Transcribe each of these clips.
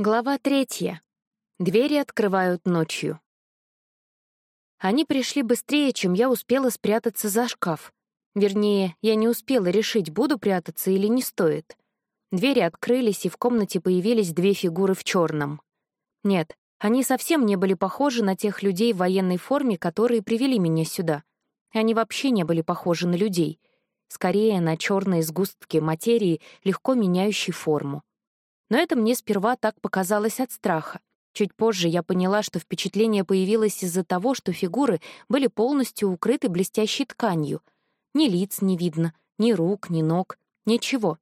Глава третья. Двери открывают ночью. Они пришли быстрее, чем я успела спрятаться за шкаф. Вернее, я не успела решить, буду прятаться или не стоит. Двери открылись, и в комнате появились две фигуры в черном. Нет, они совсем не были похожи на тех людей в военной форме, которые привели меня сюда. Они вообще не были похожи на людей. Скорее, на черные сгустки материи, легко меняющей форму. Но это мне сперва так показалось от страха. Чуть позже я поняла, что впечатление появилось из-за того, что фигуры были полностью укрыты блестящей тканью. Ни лиц не видно, ни рук, ни ног, ничего.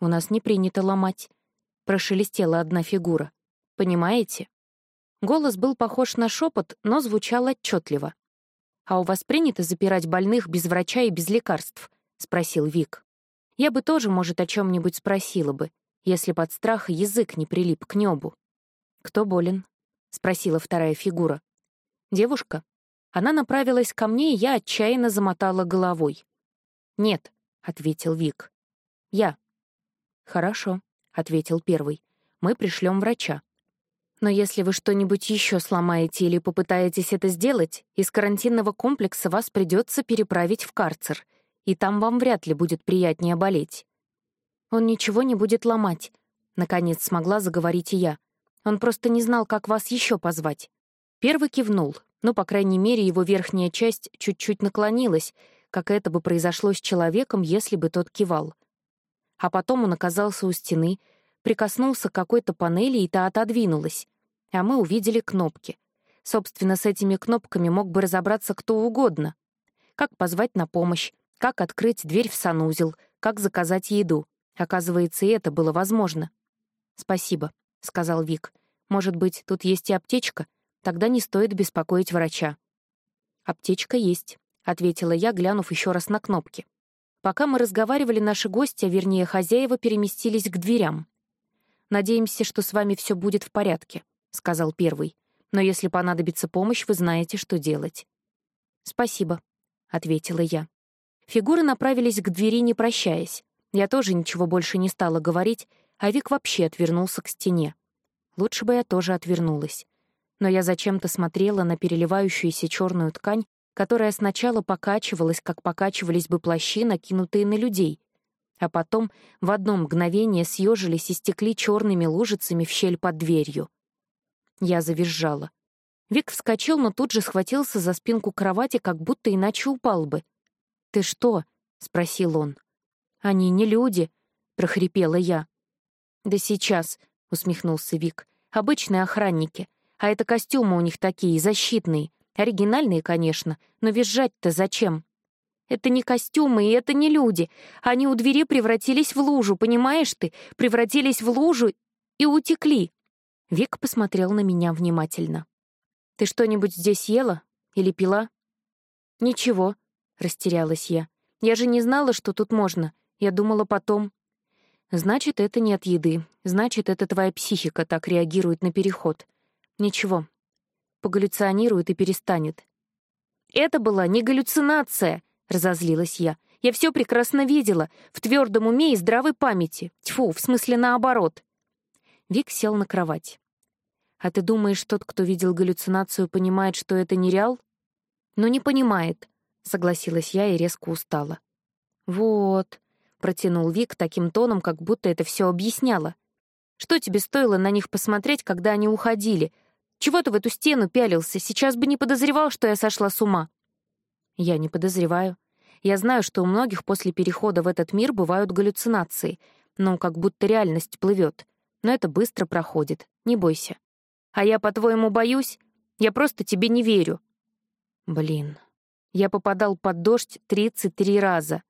«У нас не принято ломать», — прошелестела одна фигура. «Понимаете?» Голос был похож на шепот, но звучал отчетливо. «А у вас принято запирать больных без врача и без лекарств?» — спросил Вик. Я бы тоже, может, о чем нибудь спросила бы, если под страх язык не прилип к небу. «Кто болен?» — спросила вторая фигура. «Девушка?» Она направилась ко мне, и я отчаянно замотала головой. «Нет», — ответил Вик. «Я». «Хорошо», — ответил первый. «Мы пришлем врача. Но если вы что-нибудь еще сломаете или попытаетесь это сделать, из карантинного комплекса вас придется переправить в карцер, и там вам вряд ли будет приятнее болеть. Он ничего не будет ломать. Наконец смогла заговорить и я. Он просто не знал, как вас еще позвать. Первый кивнул, но, по крайней мере, его верхняя часть чуть-чуть наклонилась, как это бы произошло с человеком, если бы тот кивал. А потом он оказался у стены, прикоснулся к какой-то панели, и та отодвинулась. А мы увидели кнопки. Собственно, с этими кнопками мог бы разобраться кто угодно. Как позвать на помощь, как открыть дверь в санузел, как заказать еду. Оказывается, и это было возможно. «Спасибо», — сказал Вик. «Может быть, тут есть и аптечка? Тогда не стоит беспокоить врача». «Аптечка есть», — ответила я, глянув еще раз на кнопки. Пока мы разговаривали, наши гости, а вернее хозяева, переместились к дверям. «Надеемся, что с вами все будет в порядке», — сказал первый. «Но если понадобится помощь, вы знаете, что делать». «Спасибо», — ответила я. Фигуры направились к двери, не прощаясь. Я тоже ничего больше не стала говорить, а Вик вообще отвернулся к стене. Лучше бы я тоже отвернулась. Но я зачем-то смотрела на переливающуюся черную ткань, которая сначала покачивалась, как покачивались бы плащи, накинутые на людей, а потом в одно мгновение съежились и стекли черными лужицами в щель под дверью. Я завизжала. Вик вскочил, но тут же схватился за спинку кровати, как будто иначе упал бы. «Ты что?» — спросил он. «Они не люди», — прохрипела я. «Да сейчас», — усмехнулся Вик. «Обычные охранники. А это костюмы у них такие, защитные. Оригинальные, конечно, но визжать-то зачем?» «Это не костюмы, и это не люди. Они у двери превратились в лужу, понимаешь ты? Превратились в лужу и утекли». Вик посмотрел на меня внимательно. «Ты что-нибудь здесь ела? Или пила?» «Ничего», — растерялась я. «Я же не знала, что тут можно. Я думала потом. Значит, это не от еды. Значит, это твоя психика так реагирует на переход. Ничего. Погаллюционирует и перестанет. Это была не галлюцинация, разозлилась я. Я все прекрасно видела, в твердом уме и здравой памяти. Тьфу, в смысле наоборот. Вик сел на кровать. А ты думаешь, тот, кто видел галлюцинацию, понимает, что это не реал? Ну, не понимает, согласилась я и резко устала. Вот, — протянул Вик таким тоном, как будто это все объясняло. «Что тебе стоило на них посмотреть, когда они уходили? Чего ты в эту стену пялился? Сейчас бы не подозревал, что я сошла с ума». «Я не подозреваю. Я знаю, что у многих после перехода в этот мир бывают галлюцинации, ну, как будто реальность плывет. Но это быстро проходит, не бойся. А я, по-твоему, боюсь? Я просто тебе не верю». Блин. Я попадал под дождь 33 раза.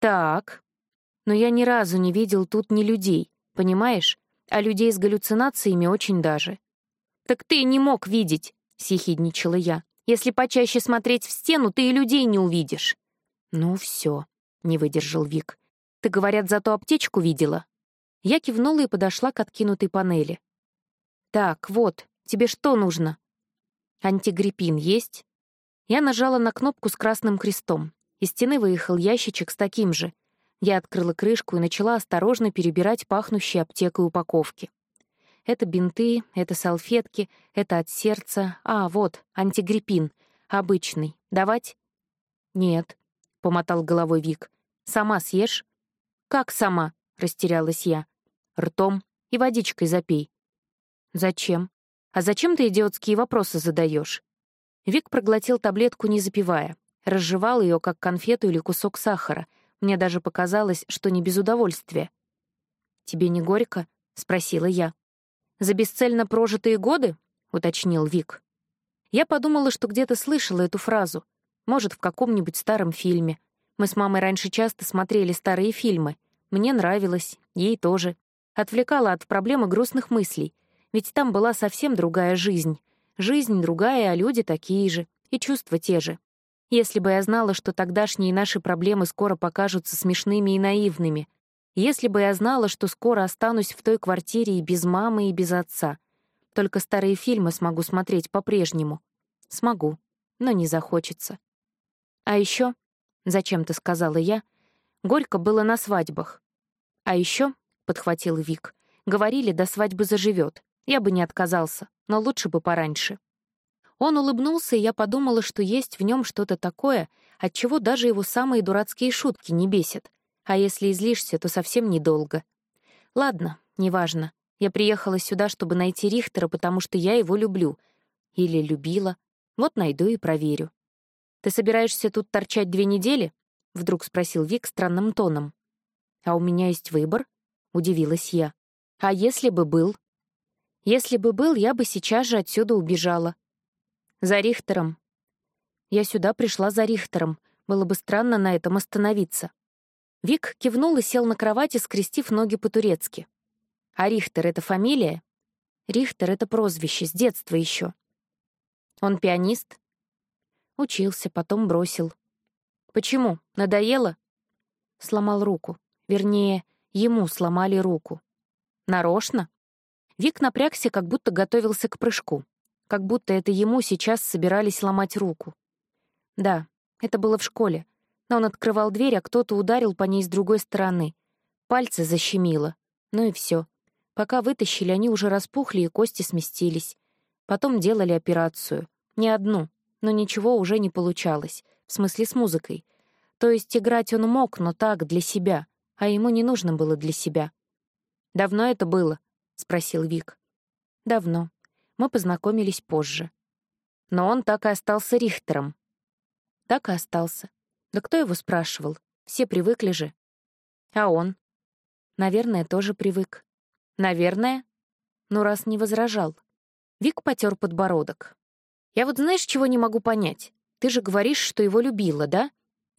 «Так. Но я ни разу не видел тут ни людей, понимаешь? А людей с галлюцинациями очень даже». «Так ты не мог видеть», — съехидничала я. «Если почаще смотреть в стену, ты и людей не увидишь». «Ну все», — не выдержал Вик. «Ты, говорят, зато аптечку видела?» Я кивнула и подошла к откинутой панели. «Так, вот, тебе что нужно?» «Антигриппин есть?» Я нажала на кнопку с красным крестом. Из стены выехал ящичек с таким же. Я открыла крышку и начала осторожно перебирать пахнущие аптекой упаковки. Это бинты, это салфетки, это от сердца. А, вот, антигриппин. Обычный. Давать? Нет, — помотал головой Вик. Сама съешь? Как сама? — растерялась я. Ртом и водичкой запей. Зачем? А зачем ты идиотские вопросы задаешь? Вик проглотил таблетку, не запивая. Разжевал ее, как конфету или кусок сахара. Мне даже показалось, что не без удовольствия. «Тебе не горько?» — спросила я. «За бесцельно прожитые годы?» — уточнил Вик. Я подумала, что где-то слышала эту фразу. Может, в каком-нибудь старом фильме. Мы с мамой раньше часто смотрели старые фильмы. Мне нравилось, ей тоже. Отвлекала от проблемы грустных мыслей. Ведь там была совсем другая жизнь. Жизнь другая, а люди такие же. И чувства те же. Если бы я знала, что тогдашние наши проблемы скоро покажутся смешными и наивными. Если бы я знала, что скоро останусь в той квартире и без мамы, и без отца. Только старые фильмы смогу смотреть по-прежнему. Смогу, но не захочется. А еще, зачем-то сказала я, горько было на свадьбах. А еще, подхватил Вик, говорили, до свадьбы заживет. Я бы не отказался, но лучше бы пораньше. Он улыбнулся, и я подумала, что есть в нем что-то такое, от чего даже его самые дурацкие шутки не бесят. А если излишься, то совсем недолго. Ладно, неважно. Я приехала сюда, чтобы найти Рихтера, потому что я его люблю. Или любила. Вот найду и проверю. «Ты собираешься тут торчать две недели?» — вдруг спросил Вик странным тоном. «А у меня есть выбор?» — удивилась я. «А если бы был?» «Если бы был, я бы сейчас же отсюда убежала. За Рихтером. Я сюда пришла за Рихтером. Было бы странно на этом остановиться. Вик кивнул и сел на кровати, скрестив ноги по-турецки. А Рихтер — это фамилия? Рихтер — это прозвище, с детства еще. Он пианист? Учился, потом бросил. Почему? Надоело? Сломал руку. Вернее, ему сломали руку. Нарочно? Вик напрягся, как будто готовился к прыжку как будто это ему сейчас собирались ломать руку. Да, это было в школе, но он открывал дверь, а кто-то ударил по ней с другой стороны. Пальцы защемило. Ну и все. Пока вытащили, они уже распухли и кости сместились. Потом делали операцию. Не одну, но ничего уже не получалось. В смысле, с музыкой. То есть играть он мог, но так, для себя. А ему не нужно было для себя. «Давно это было?» — спросил Вик. «Давно», мы познакомились позже. Но он так и остался Рихтером. Так и остался. Да кто его спрашивал? Все привыкли же. А он? Наверное, тоже привык. Наверное? Ну, раз не возражал. Вик потер подбородок. Я вот знаешь, чего не могу понять? Ты же говоришь, что его любила, да?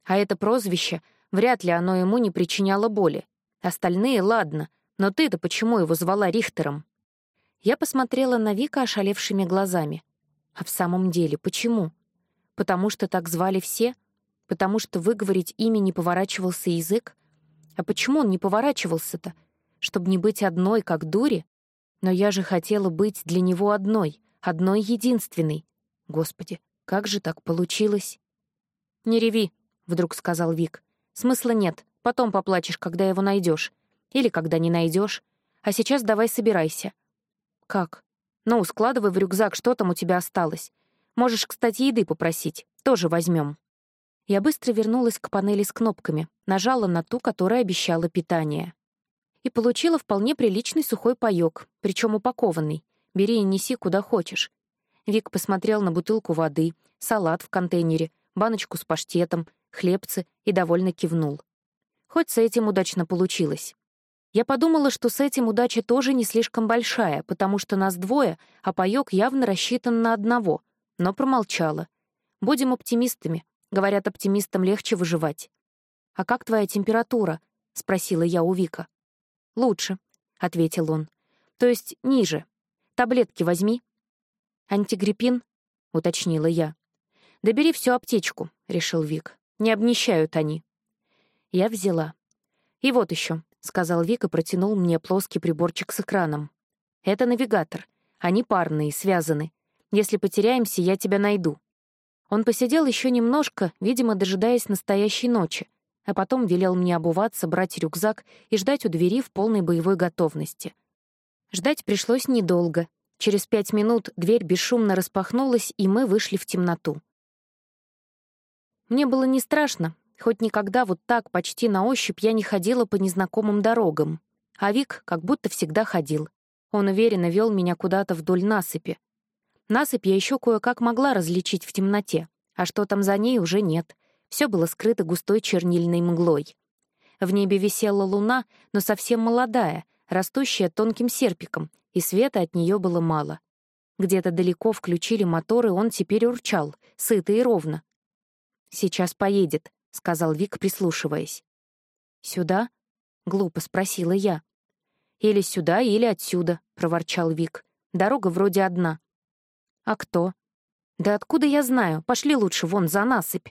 А это прозвище, вряд ли оно ему не причиняло боли. Остальные — ладно, но ты-то почему его звала Рихтером? Я посмотрела на Вика ошалевшими глазами. А в самом деле, почему? Потому что так звали все? Потому что выговорить имя не поворачивался язык? А почему он не поворачивался-то? Чтобы не быть одной, как дури? Но я же хотела быть для него одной, одной единственной. Господи, как же так получилось? «Не реви», — вдруг сказал Вик. «Смысла нет, потом поплачешь, когда его найдешь, Или когда не найдешь. А сейчас давай собирайся. «Как?» «Ну, складывай в рюкзак, что там у тебя осталось. Можешь, кстати, еды попросить. Тоже возьмем. Я быстро вернулась к панели с кнопками, нажала на ту, которая обещала питание. И получила вполне приличный сухой паёк, причем упакованный. Бери и неси куда хочешь. Вик посмотрел на бутылку воды, салат в контейнере, баночку с паштетом, хлебцы и довольно кивнул. Хоть с этим удачно получилось. Я подумала, что с этим удача тоже не слишком большая, потому что нас двое, а паёк явно рассчитан на одного, но промолчала. Будем оптимистами. Говорят, оптимистам легче выживать. «А как твоя температура?» — спросила я у Вика. «Лучше», — ответил он. «То есть ниже. Таблетки возьми». «Антигриппин?» — уточнила я. «Да бери всю аптечку», — решил Вик. «Не обнищают они». Я взяла. «И вот еще. — сказал Вик и протянул мне плоский приборчик с экраном. «Это навигатор. Они парные, связаны. Если потеряемся, я тебя найду». Он посидел еще немножко, видимо, дожидаясь настоящей ночи, а потом велел мне обуваться, брать рюкзак и ждать у двери в полной боевой готовности. Ждать пришлось недолго. Через пять минут дверь бесшумно распахнулась, и мы вышли в темноту. Мне было не страшно, хоть никогда вот так, почти на ощупь, я не ходила по незнакомым дорогам. А Вик как будто всегда ходил. Он уверенно вел меня куда-то вдоль насыпи. Насыпь я еще кое-как могла различить в темноте, а что там за ней уже нет. Все было скрыто густой чернильной мглой. В небе висела луна, но совсем молодая, растущая тонким серпиком, и света от нее было мало. Где-то далеко включили моторы, он теперь урчал, сыто и ровно. «Сейчас поедет», — сказал Вик, прислушиваясь. «Сюда?» — глупо спросила я. «Или сюда, или отсюда», — проворчал Вик. «Дорога вроде одна». «А кто?» «Да откуда я знаю? Пошли лучше вон за насыпь».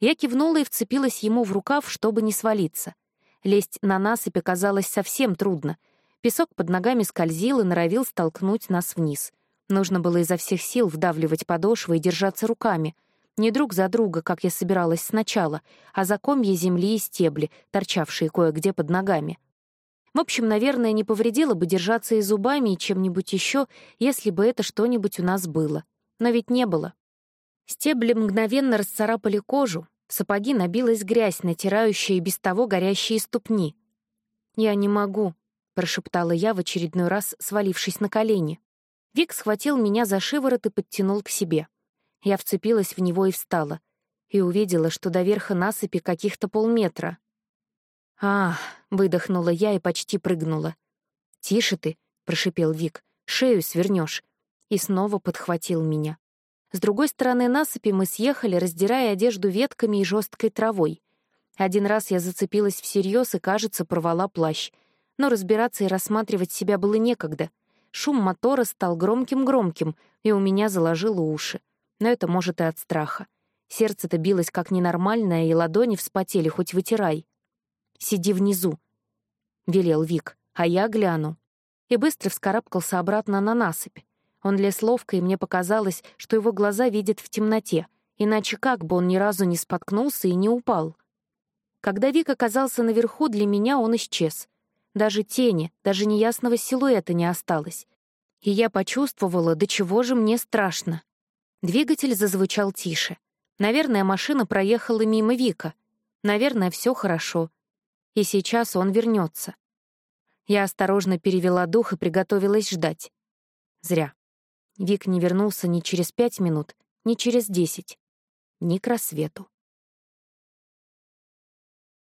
Я кивнула и вцепилась ему в рукав, чтобы не свалиться. Лезть на насыпь оказалось совсем трудно. Песок под ногами скользил и норовил столкнуть нас вниз. Нужно было изо всех сил вдавливать подошвы и держаться руками. Не друг за друга, как я собиралась сначала, а за комья земли и стебли, торчавшие кое-где под ногами. В общем, наверное, не повредило бы держаться и зубами, и чем-нибудь еще, если бы это что-нибудь у нас было. Но ведь не было. Стебли мгновенно расцарапали кожу, в сапоги набилась грязь, натирающая без того горящие ступни. «Я не могу», — прошептала я в очередной раз, свалившись на колени. Вик схватил меня за шиворот и подтянул к себе. Я вцепилась в него и встала. И увидела, что до верха насыпи каких-то полметра. «Ах!» — выдохнула я и почти прыгнула. «Тише ты!» — прошипел Вик. «Шею свернешь. И снова подхватил меня. С другой стороны насыпи мы съехали, раздирая одежду ветками и жесткой травой. Один раз я зацепилась всерьез и, кажется, порвала плащ. Но разбираться и рассматривать себя было некогда. Шум мотора стал громким-громким, и у меня заложило уши. Но это может и от страха. Сердце-то билось как ненормальное, и ладони вспотели, хоть вытирай. «Сиди внизу», — велел Вик, — «а я гляну». И быстро вскарабкался обратно на насыпь. Он лез ловко, и мне показалось, что его глаза видят в темноте, иначе как бы он ни разу не споткнулся и не упал. Когда Вик оказался наверху, для меня он исчез. Даже тени, даже неясного силуэта не осталось. И я почувствовала, до чего же мне страшно. Двигатель зазвучал тише. Наверное, машина проехала мимо Вика. Наверное, все хорошо. И сейчас он вернется. Я осторожно перевела дух и приготовилась ждать. Зря. Вик не вернулся ни через пять минут, ни через десять, ни к рассвету.